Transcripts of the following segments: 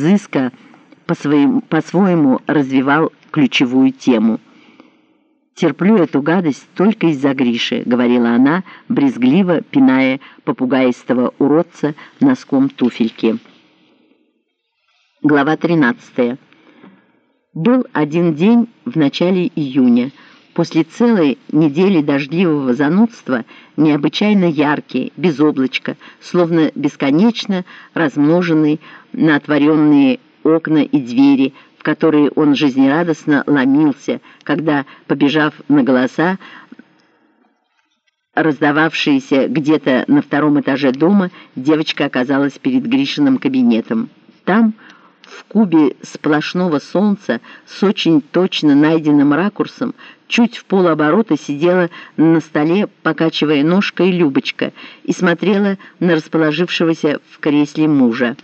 взыска по-своему развивал ключевую тему. «Терплю эту гадость только из-за Гриши», — говорила она, брезгливо пиная попугаистого уродца носком туфельки. Глава 13. Был один день в начале июня. После целой недели дождливого занудства необычайно яркий, без облачка, словно бесконечно размноженный на отворенные окна и двери, в которые он жизнерадостно ломился, когда, побежав на голоса, раздававшиеся где-то на втором этаже дома, девочка оказалась перед Гришиным кабинетом. Там, в кубе сплошного солнца с очень точно найденным ракурсом чуть в полоборота сидела на столе, покачивая ножкой Любочка, и смотрела на расположившегося в кресле мужа.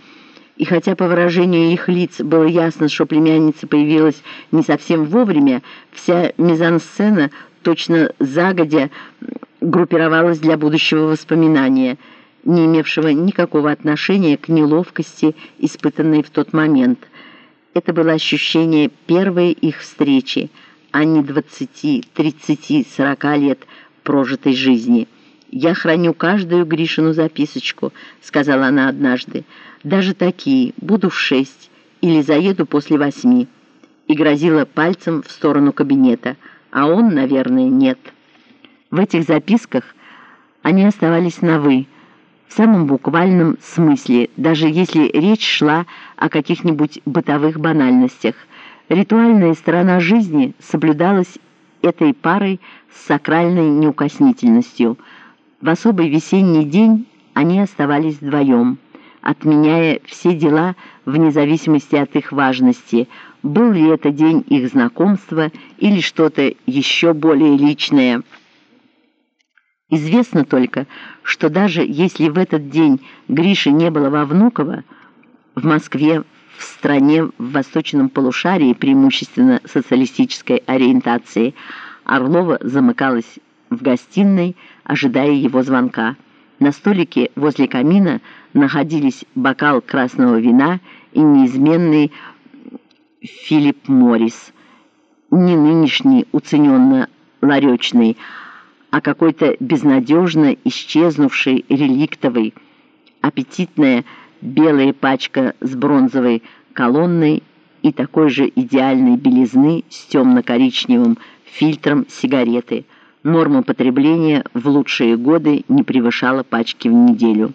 И хотя по выражению их лиц было ясно, что племянница появилась не совсем вовремя, вся мизансцена точно загодя группировалась для будущего воспоминания – не имевшего никакого отношения к неловкости, испытанной в тот момент. Это было ощущение первой их встречи, а не 20, 30, 40 лет прожитой жизни. «Я храню каждую Гришину записочку», — сказала она однажды. «Даже такие. Буду в шесть или заеду после восьми». И грозила пальцем в сторону кабинета. А он, наверное, нет. В этих записках они оставались на «вы», в самом буквальном смысле, даже если речь шла о каких-нибудь бытовых банальностях. Ритуальная сторона жизни соблюдалась этой парой с сакральной неукоснительностью. В особый весенний день они оставались вдвоем, отменяя все дела вне зависимости от их важности, был ли это день их знакомства или что-то еще более личное – Известно только, что даже если в этот день Гриши не было во Внуково, в Москве, в стране в восточном полушарии преимущественно социалистической ориентации, Орлова замыкалась в гостиной, ожидая его звонка. На столике возле камина находились бокал красного вина и неизменный Филипп Моррис, не нынешний уцененно-ларечный, а какой-то безнадежно исчезнувший реликтовый, аппетитная белая пачка с бронзовой колонной и такой же идеальной белизны с темно-коричневым фильтром сигареты. Норма потребления в лучшие годы не превышала пачки в неделю.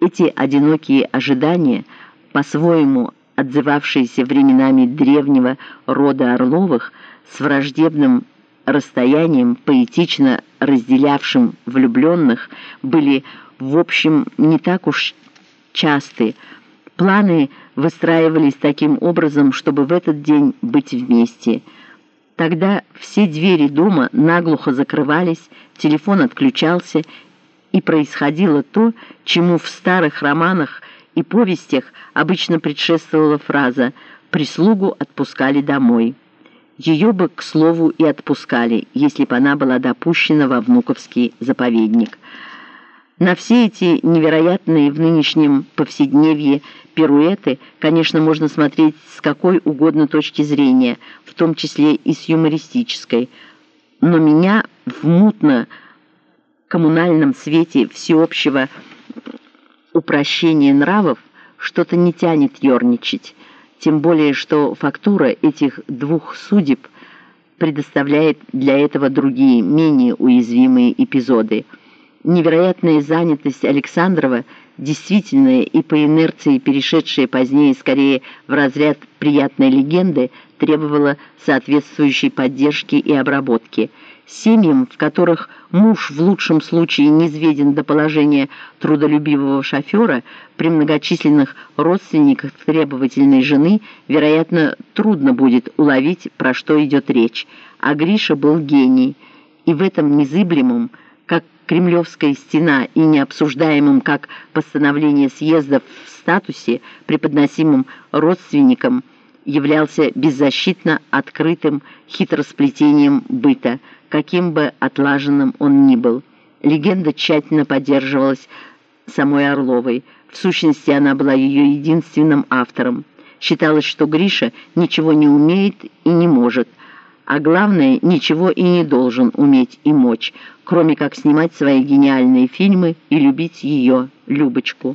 Эти одинокие ожидания, по-своему отзывавшиеся временами древнего рода Орловых, с враждебным расстоянием, поэтично разделявшим влюбленных, были, в общем, не так уж часты. Планы выстраивались таким образом, чтобы в этот день быть вместе. Тогда все двери дома наглухо закрывались, телефон отключался, и происходило то, чему в старых романах и повестях обычно предшествовала фраза «прислугу отпускали домой». Ее бы, к слову, и отпускали, если бы она была допущена во внуковский заповедник. На все эти невероятные в нынешнем повседневье пируэты, конечно, можно смотреть с какой угодно точки зрения, в том числе и с юмористической. Но меня в мутно-коммунальном свете всеобщего упрощения нравов что-то не тянет ерничать тем более что фактура этих двух судеб предоставляет для этого другие, менее уязвимые эпизоды. Невероятная занятость Александрова, действительная и по инерции перешедшая позднее скорее в разряд приятной легенды, требовала соответствующей поддержки и обработки – Семьям, в которых муж в лучшем случае низведен до положения трудолюбивого шофера, при многочисленных родственниках требовательной жены, вероятно, трудно будет уловить, про что идет речь. А Гриша был гений, и в этом незыблемом, как Кремлевская стена, и необсуждаемом, как постановление съезда в статусе, преподносимым родственникам, являлся беззащитно открытым хитросплетением быта, каким бы отлаженным он ни был. Легенда тщательно поддерживалась самой Орловой. В сущности, она была ее единственным автором. Считалось, что Гриша ничего не умеет и не может, а главное, ничего и не должен уметь и мочь, кроме как снимать свои гениальные фильмы и любить ее, Любочку.